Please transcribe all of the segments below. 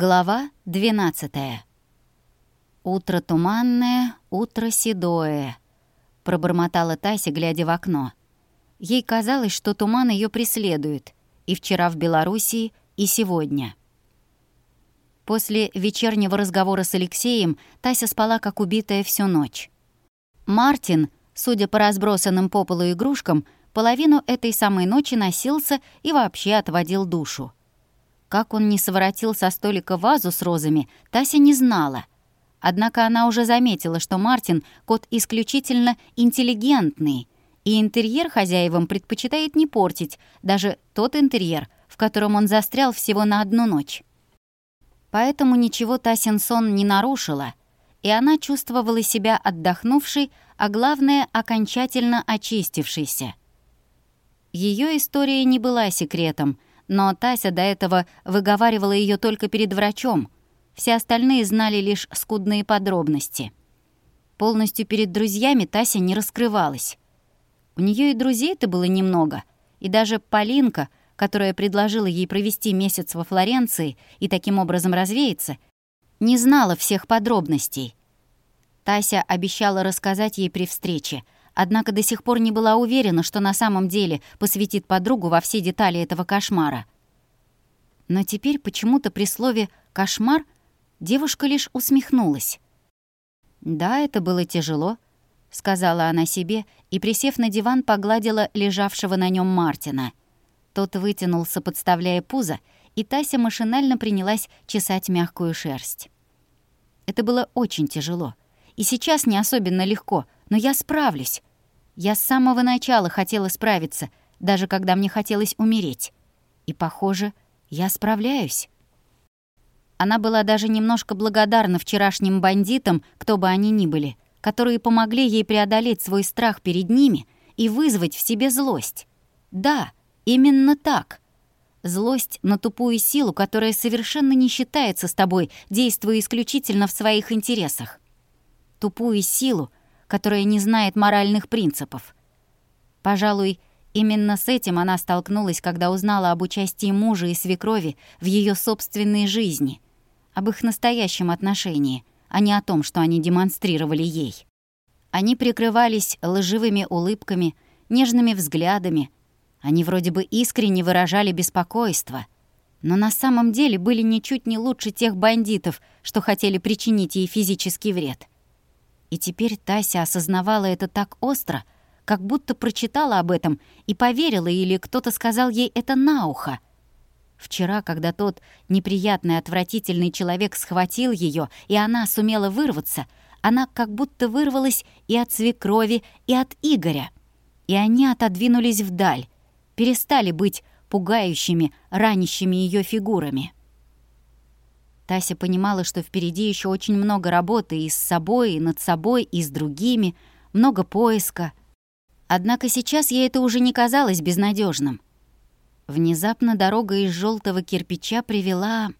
Глава 12 «Утро туманное, утро седое», — пробормотала Тася, глядя в окно. Ей казалось, что туман ее преследует и вчера в Белоруссии, и сегодня. После вечернего разговора с Алексеем Тася спала как убитая всю ночь. Мартин, судя по разбросанным по полу игрушкам, половину этой самой ночи носился и вообще отводил душу. Как он не своротил со столика вазу с розами, Тася не знала. Однако она уже заметила, что Мартин — кот исключительно интеллигентный, и интерьер хозяевам предпочитает не портить, даже тот интерьер, в котором он застрял всего на одну ночь. Поэтому ничего Тасин сон не нарушила, и она чувствовала себя отдохнувшей, а главное — окончательно очистившейся. Ее история не была секретом — но Тася до этого выговаривала ее только перед врачом. Все остальные знали лишь скудные подробности. Полностью перед друзьями Тася не раскрывалась. У нее и друзей-то было немного, и даже Полинка, которая предложила ей провести месяц во Флоренции и таким образом развеяться, не знала всех подробностей. Тася обещала рассказать ей при встрече — однако до сих пор не была уверена, что на самом деле посвятит подругу во все детали этого кошмара. Но теперь почему-то при слове «кошмар» девушка лишь усмехнулась. «Да, это было тяжело», — сказала она себе и, присев на диван, погладила лежавшего на нем Мартина. Тот вытянулся, подставляя пузо, и Тася машинально принялась чесать мягкую шерсть. Это было очень тяжело. И сейчас не особенно легко, но я справлюсь. Я с самого начала хотела справиться, даже когда мне хотелось умереть. И, похоже, я справляюсь. Она была даже немножко благодарна вчерашним бандитам, кто бы они ни были, которые помогли ей преодолеть свой страх перед ними и вызвать в себе злость. Да, именно так. Злость на тупую силу, которая совершенно не считается с тобой, действуя исключительно в своих интересах. Тупую силу, которая не знает моральных принципов. Пожалуй, именно с этим она столкнулась, когда узнала об участии мужа и свекрови в ее собственной жизни, об их настоящем отношении, а не о том, что они демонстрировали ей. Они прикрывались лживыми улыбками, нежными взглядами. Они вроде бы искренне выражали беспокойство, но на самом деле были ничуть не лучше тех бандитов, что хотели причинить ей физический вред. И теперь Тася осознавала это так остро, как будто прочитала об этом и поверила, или кто-то сказал ей это на ухо. Вчера, когда тот неприятный, отвратительный человек схватил ее, и она сумела вырваться, она как будто вырвалась и от свекрови, и от Игоря. И они отодвинулись вдаль, перестали быть пугающими, ранящими ее фигурами. Тася понимала, что впереди еще очень много работы и с собой, и над собой, и с другими, много поиска. Однако сейчас ей это уже не казалось безнадежным. Внезапно дорога из желтого кирпича привела...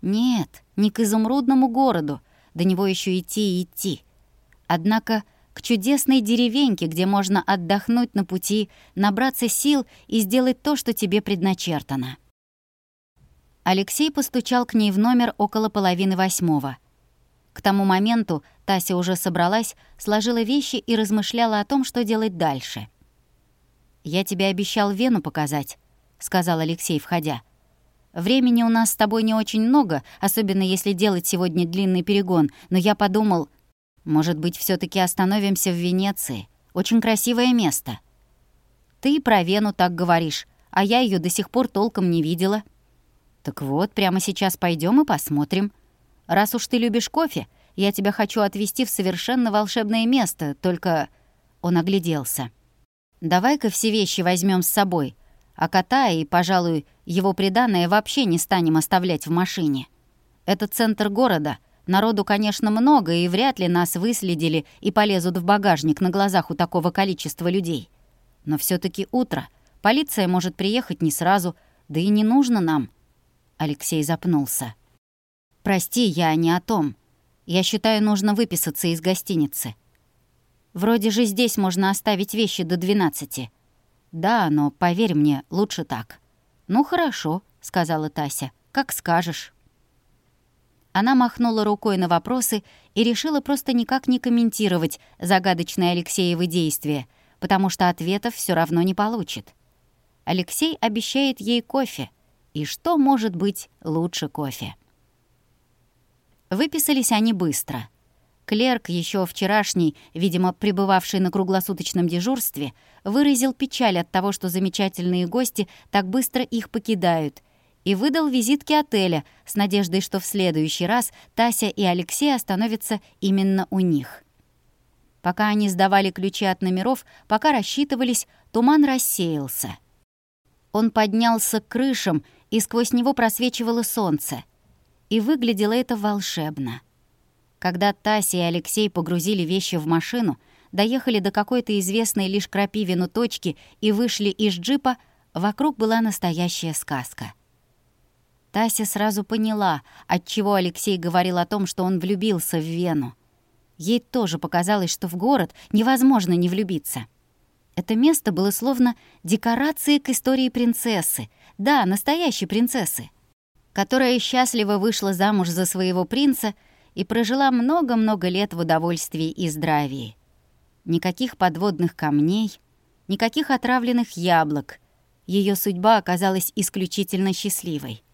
Нет, не к изумрудному городу, до него еще идти и идти. Однако к чудесной деревеньке, где можно отдохнуть на пути, набраться сил и сделать то, что тебе предначертано. Алексей постучал к ней в номер около половины восьмого. К тому моменту Тася уже собралась, сложила вещи и размышляла о том, что делать дальше. «Я тебе обещал Вену показать», — сказал Алексей, входя. «Времени у нас с тобой не очень много, особенно если делать сегодня длинный перегон, но я подумал, может быть, все таки остановимся в Венеции. Очень красивое место». «Ты про Вену так говоришь, а я ее до сих пор толком не видела». «Так вот, прямо сейчас пойдем и посмотрим. Раз уж ты любишь кофе, я тебя хочу отвезти в совершенно волшебное место, только...» Он огляделся. «Давай-ка все вещи возьмем с собой, а кота и, пожалуй, его приданное вообще не станем оставлять в машине. Это центр города, народу, конечно, много, и вряд ли нас выследили и полезут в багажник на глазах у такого количества людей. Но все таки утро, полиция может приехать не сразу, да и не нужно нам». Алексей запнулся. «Прости, я не о том. Я считаю, нужно выписаться из гостиницы. Вроде же здесь можно оставить вещи до двенадцати. Да, но поверь мне, лучше так». «Ну хорошо», — сказала Тася. «Как скажешь». Она махнула рукой на вопросы и решила просто никак не комментировать загадочные Алексеевы действия, потому что ответов все равно не получит. Алексей обещает ей кофе. И что может быть лучше кофе? Выписались они быстро. Клерк, еще вчерашний, видимо, пребывавший на круглосуточном дежурстве, выразил печаль от того, что замечательные гости так быстро их покидают — и выдал визитки отеля с надеждой, что в следующий раз Тася и Алексей остановятся именно у них. Пока они сдавали ключи от номеров, пока рассчитывались, туман рассеялся. Он поднялся к крышам, и сквозь него просвечивало солнце. И выглядело это волшебно. Когда Тася и Алексей погрузили вещи в машину, доехали до какой-то известной лишь крапивину точки и вышли из джипа, вокруг была настоящая сказка — Тася сразу поняла, отчего Алексей говорил о том, что он влюбился в Вену. Ей тоже показалось, что в город невозможно не влюбиться. Это место было словно декорацией к истории принцессы. Да, настоящей принцессы. Которая счастливо вышла замуж за своего принца и прожила много-много лет в удовольствии и здравии. Никаких подводных камней, никаких отравленных яблок. Ее судьба оказалась исключительно счастливой.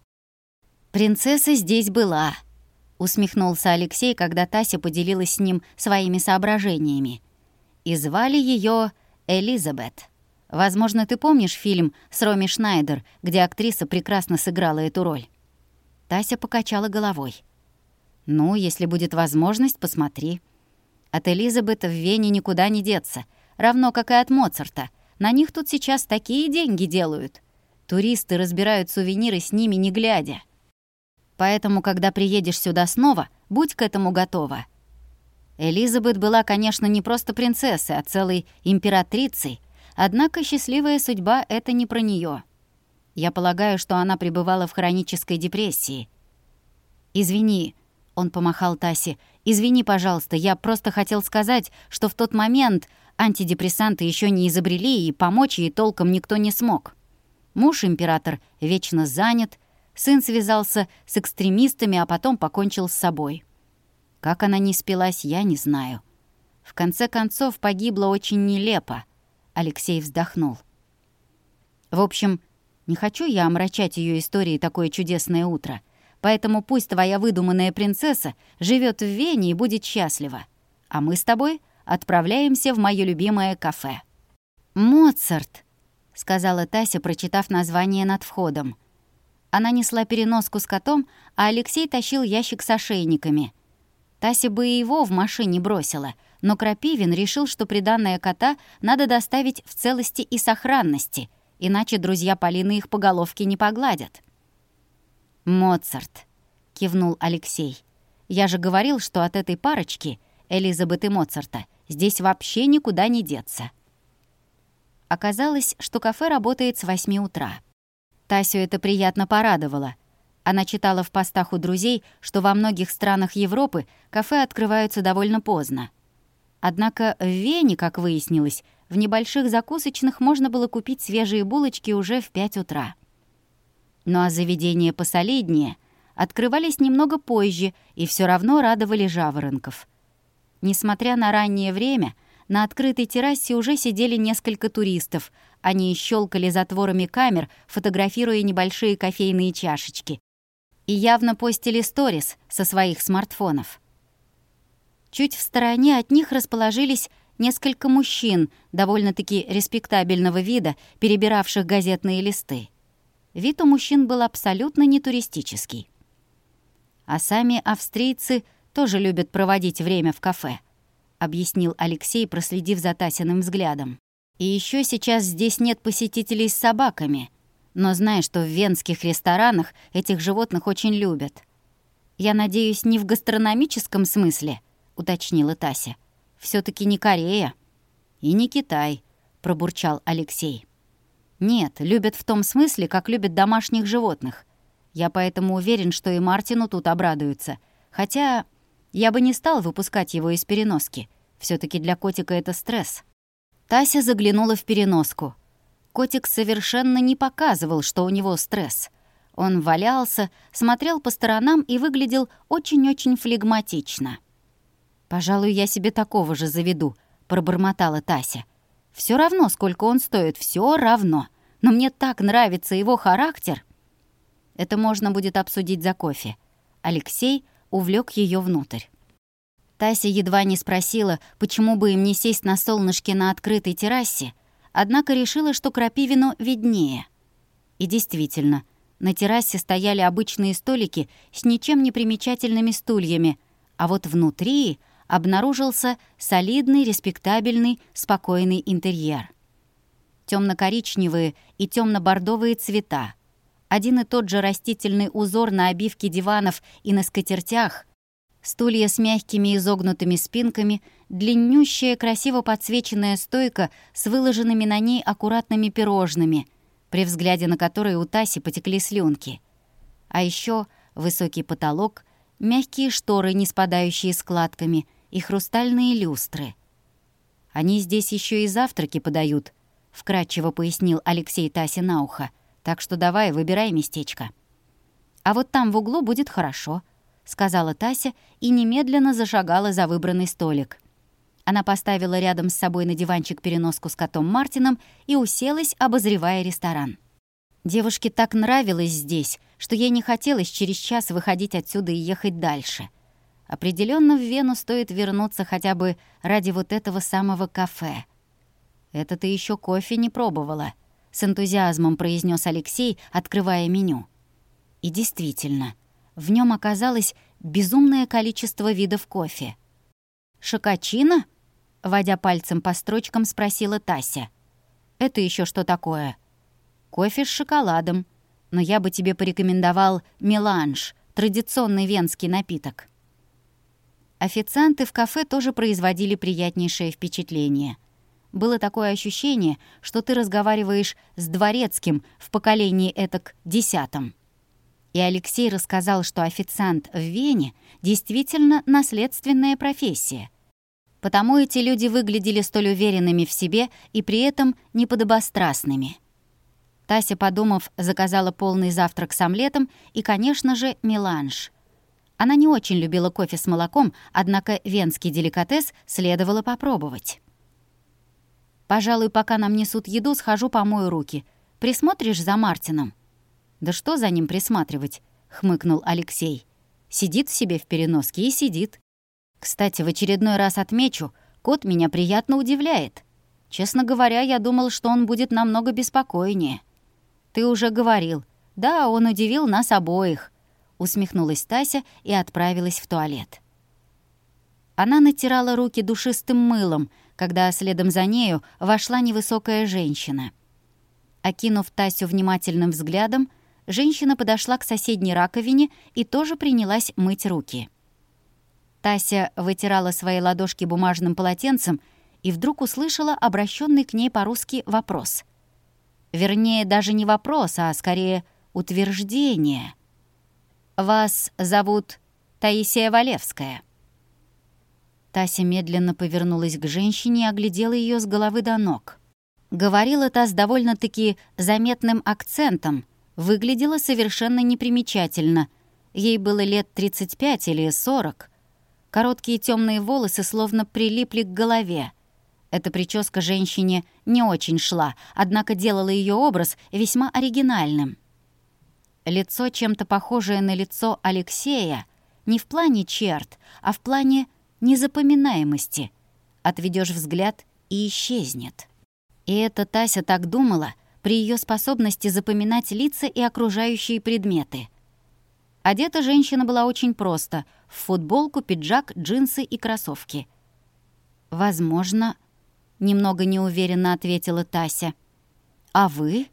«Принцесса здесь была», — усмехнулся Алексей, когда Тася поделилась с ним своими соображениями. «И звали ее Элизабет. Возможно, ты помнишь фильм с Роми Шнайдер, где актриса прекрасно сыграла эту роль?» Тася покачала головой. «Ну, если будет возможность, посмотри. От Элизабета в Вене никуда не деться, равно как и от Моцарта. На них тут сейчас такие деньги делают. Туристы разбирают сувениры с ними не глядя. Поэтому, когда приедешь сюда снова, будь к этому готова. Элизабет была, конечно, не просто принцессой, а целой императрицей, однако счастливая судьба — это не про нее. Я полагаю, что она пребывала в хронической депрессии. «Извини», — он помахал Тасе, «извини, пожалуйста, я просто хотел сказать, что в тот момент антидепрессанты еще не изобрели, и помочь ей толком никто не смог. Муж император вечно занят — Сын связался с экстремистами, а потом покончил с собой. Как она не спилась, я не знаю. В конце концов, погибла очень нелепо. Алексей вздохнул. В общем, не хочу я омрачать ее историей такое чудесное утро. Поэтому пусть твоя выдуманная принцесса живет в Вене и будет счастлива. А мы с тобой отправляемся в мое любимое кафе. «Моцарт», — сказала Тася, прочитав название над входом. Она несла переноску с котом, а Алексей тащил ящик с ошейниками. Тася бы и его в машине бросила, но Крапивин решил, что приданное кота надо доставить в целости и сохранности, иначе друзья Полины их по головке не погладят. «Моцарт», — кивнул Алексей. «Я же говорил, что от этой парочки, Элизабет и Моцарта, здесь вообще никуда не деться». Оказалось, что кафе работает с 8 утра. Тасю это приятно порадовало. Она читала в постах у друзей, что во многих странах Европы кафе открываются довольно поздно. Однако в Вене, как выяснилось, в небольших закусочных можно было купить свежие булочки уже в 5 утра. Ну а заведения посолиднее открывались немного позже и все равно радовали жаворонков. Несмотря на раннее время, на открытой террасе уже сидели несколько туристов, они щелкали затворами камер, фотографируя небольшие кофейные чашечки. И явно постили сторис со своих смартфонов. Чуть в стороне от них расположились несколько мужчин, довольно-таки респектабельного вида, перебиравших газетные листы. Вид у мужчин был абсолютно не туристический. А сами австрийцы тоже любят проводить время в кафе, объяснил Алексей, проследив за Тасиным взглядом. И еще сейчас здесь нет посетителей с собаками. Но знаю, что в венских ресторанах этих животных очень любят. «Я надеюсь, не в гастрономическом смысле», — уточнила Тася. все таки не Корея». «И не Китай», — пробурчал Алексей. «Нет, любят в том смысле, как любят домашних животных. Я поэтому уверен, что и Мартину тут обрадуются. Хотя я бы не стал выпускать его из переноски. все таки для котика это стресс». Тася заглянула в переноску. Котик совершенно не показывал, что у него стресс. Он валялся, смотрел по сторонам и выглядел очень-очень флегматично. «Пожалуй, я себе такого же заведу», — пробормотала Тася. Все равно, сколько он стоит, все равно. Но мне так нравится его характер». Это можно будет обсудить за кофе. Алексей увлек ее внутрь. Тася едва не спросила, почему бы им не сесть на солнышке на открытой террасе, однако решила, что Крапивину виднее. И действительно, на террасе стояли обычные столики с ничем не примечательными стульями, а вот внутри обнаружился солидный, респектабельный, спокойный интерьер. Темно-коричневые и темно-бордовые цвета, один и тот же растительный узор на обивке диванов и на скатертях, стулья с мягкими изогнутыми спинками, длиннющая, красиво подсвеченная стойка с выложенными на ней аккуратными пирожными, при взгляде на которые у Таси потекли слюнки. А еще высокий потолок, мягкие шторы, не спадающие складками, и хрустальные люстры. Они здесь еще и завтраки подают, вкратчиво пояснил Алексей Тасе на ухо. Так что давай, выбирай местечко. А вот там в углу будет хорошо, сказала Тася и немедленно зашагала за выбранный столик. Она поставила рядом с собой на диванчик переноску с котом Мартином и уселась, обозревая ресторан. Девушке так нравилось здесь, что ей не хотелось через час выходить отсюда и ехать дальше. Определенно в Вену стоит вернуться хотя бы ради вот этого самого кафе. «Это ты еще кофе не пробовала», — с энтузиазмом произнес Алексей, открывая меню. И действительно, в нем оказалось безумное количество видов кофе. «Шокочина?» — водя пальцем по строчкам, спросила Тася. «Это еще что такое?» «Кофе с шоколадом. Но я бы тебе порекомендовал меланж, традиционный венский напиток». Официанты в кафе тоже производили приятнейшее впечатление. Было такое ощущение, что ты разговариваешь с дворецким в поколении этак десятом. И Алексей рассказал, что официант в Вене действительно наследственная профессия. Потому эти люди выглядели столь уверенными в себе и при этом неподобострастными. Тася, подумав, заказала полный завтрак с омлетом и, конечно же, меланж — она не очень любила кофе с молоком, однако венский деликатес следовало попробовать. «Пожалуй, пока нам несут еду, схожу помою руки. Присмотришь за Мартином?» «Да что за ним присматривать?» — хмыкнул Алексей. «Сидит себе в переноске и сидит. Кстати, в очередной раз отмечу, кот меня приятно удивляет. Честно говоря, я думал, что он будет намного беспокойнее. Ты уже говорил. Да, он удивил нас обоих усмехнулась Тася и отправилась в туалет. Она натирала руки душистым мылом, когда следом за нею вошла невысокая женщина. Окинув Тасю внимательным взглядом, женщина подошла к соседней раковине и тоже принялась мыть руки. Тася вытирала свои ладошки бумажным полотенцем и вдруг услышала обращенный к ней по-русски вопрос. Вернее, даже не вопрос, а скорее утверждение. «Вас зовут Таисия Валевская». Тася медленно повернулась к женщине и оглядела ее с головы до ног. Говорила та с довольно-таки заметным акцентом, выглядела совершенно непримечательно. Ей было лет 35 или 40. Короткие темные волосы словно прилипли к голове. Эта прическа женщине не очень шла, однако делала ее образ весьма оригинальным. Лицо, чем-то похожее на лицо Алексея, не в плане черт, а в плане незапоминаемости. Отведешь взгляд и исчезнет. И эта Тася так думала при ее способности запоминать лица и окружающие предметы. Одета женщина была очень просто — в футболку, пиджак, джинсы и кроссовки. «Возможно», — немного неуверенно ответила Тася. «А вы?»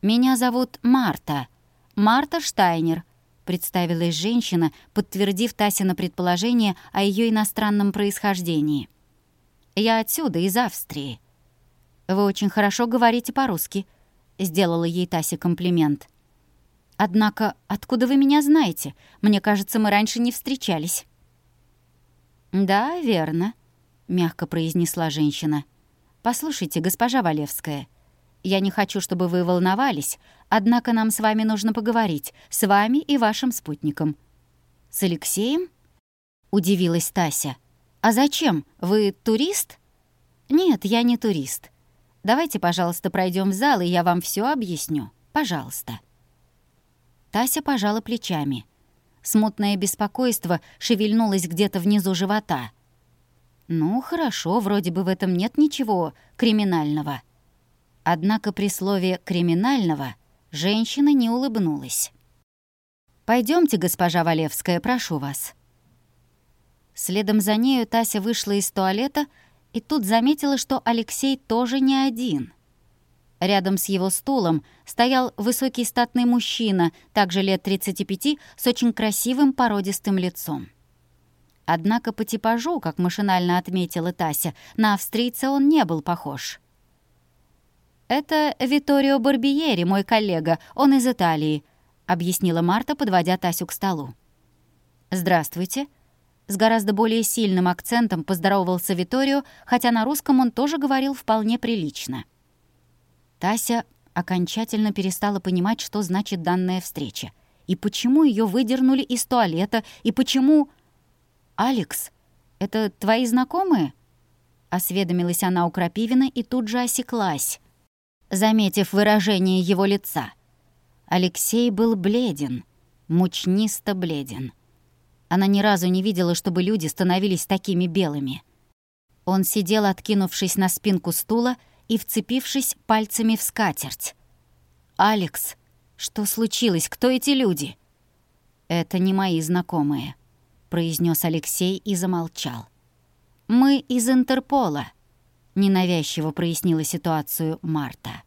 «Меня зовут Марта. Марта Штайнер», — представилась женщина, подтвердив Тасина предположение о ее иностранном происхождении. «Я отсюда, из Австрии». «Вы очень хорошо говорите по-русски», — сделала ей Тася комплимент. «Однако, откуда вы меня знаете? Мне кажется, мы раньше не встречались». «Да, верно», — мягко произнесла женщина. «Послушайте, госпожа Валевская, Я не хочу, чтобы вы волновались, однако нам с вами нужно поговорить, с вами и вашим спутником». «С Алексеем?» — удивилась Тася. «А зачем? Вы турист?» «Нет, я не турист. Давайте, пожалуйста, пройдем в зал, и я вам все объясню. Пожалуйста». Тася пожала плечами. Смутное беспокойство шевельнулось где-то внизу живота. «Ну, хорошо, вроде бы в этом нет ничего криминального». Однако при слове «криминального» женщина не улыбнулась. Пойдемте, госпожа Валевская, прошу вас». Следом за нею Тася вышла из туалета и тут заметила, что Алексей тоже не один. Рядом с его стулом стоял высокий статный мужчина, также лет 35, с очень красивым породистым лицом. Однако по типажу, как машинально отметила Тася, на австрийца он не был похож. «Это Виторио Барбиери, мой коллега, он из Италии», — объяснила Марта, подводя Тасю к столу. «Здравствуйте». С гораздо более сильным акцентом поздоровался Виторио, хотя на русском он тоже говорил вполне прилично. Тася окончательно перестала понимать, что значит данная встреча. И почему ее выдернули из туалета, и почему... «Алекс, это твои знакомые?» Осведомилась она у Крапивина и тут же осеклась, заметив выражение его лица. Алексей был бледен, мучнисто бледен. Она ни разу не видела, чтобы люди становились такими белыми. Он сидел, откинувшись на спинку стула и вцепившись пальцами в скатерть. «Алекс, что случилось? Кто эти люди?» «Это не мои знакомые», — произнес Алексей и замолчал. «Мы из Интерпола», — ненавязчиво прояснила ситуацию Марта.